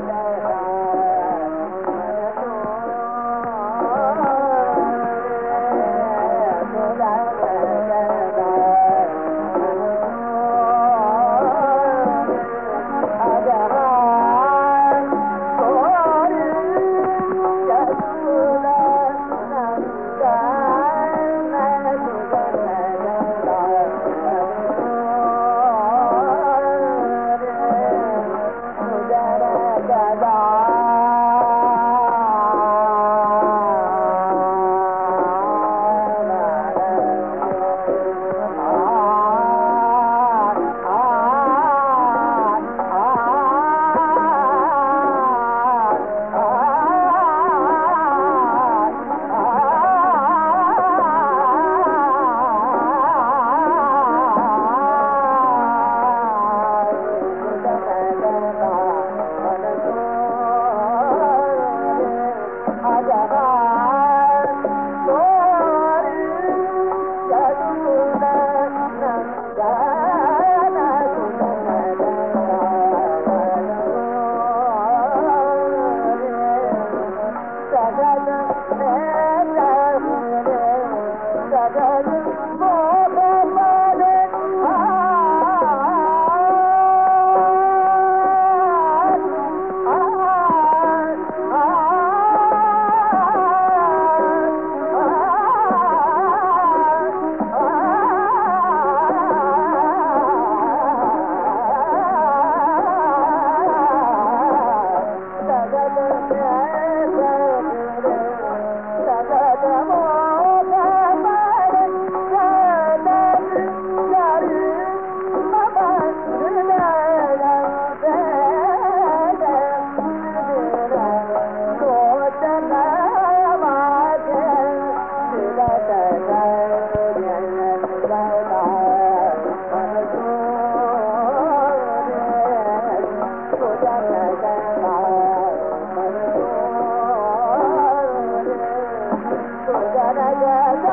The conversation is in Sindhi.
right now. गंग सगल ಶರಣ